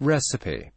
Recipe.